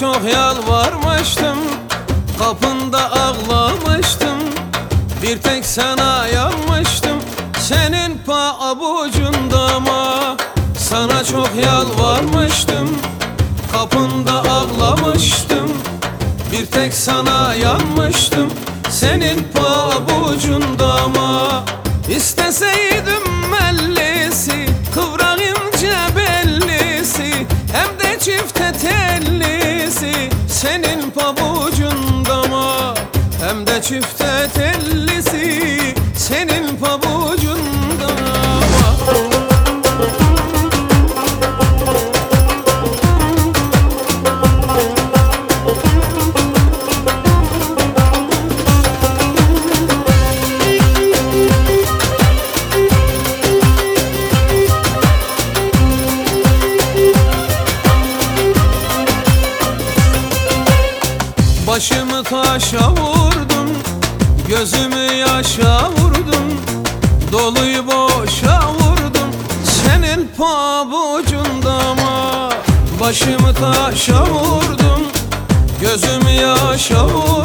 çok yalvarmıştım Kapında ağlamıştım. Bir tek sana yanmıştım Senin pabucunda mı Sana çok yalvarmıştım Kapında ağlamıştım. Bir tek sana yanmıştım Senin pabucunda mı İsteseydim ellisi Kıvrak ince bellisi Hem de tellisi Senin pabucunda mı Hem de çifte tellisi Başımı taşa vurdun Gözümü yaşa vurdun Doluyu boşa vurdum. Senin pabucunda mı Başımı taşa vurdum Gözümü yaşa vurdum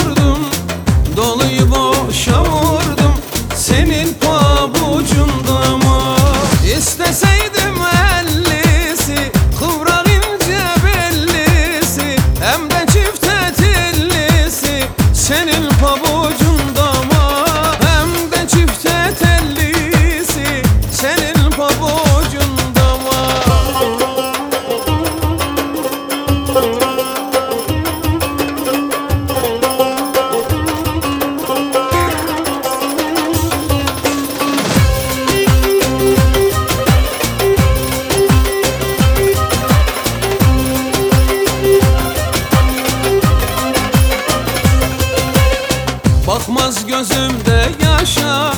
Bakmaz gözümde yaşa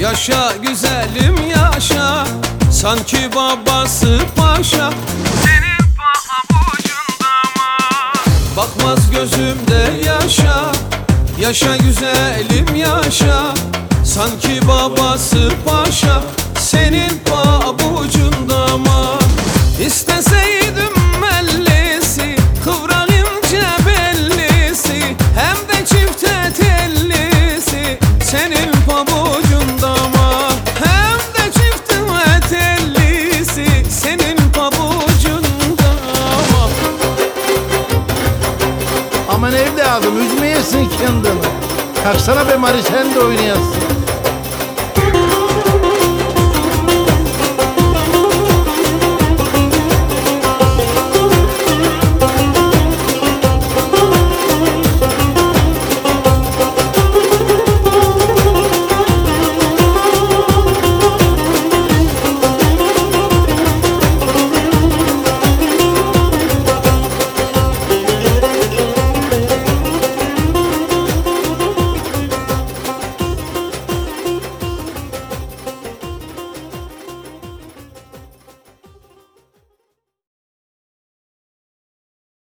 Yaşa güzelim yaşa. Sanki babası paşa. Senin pabucunda mı? Bakmaz gözümde yaşa Yaşa güzelim yaşa. Sanki babası paşa. Senin Aman evladım üzmeyesin kendini. Kalksana be Mari sen de oynayasın.